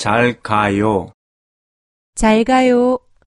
잘 가요. 잘 가요.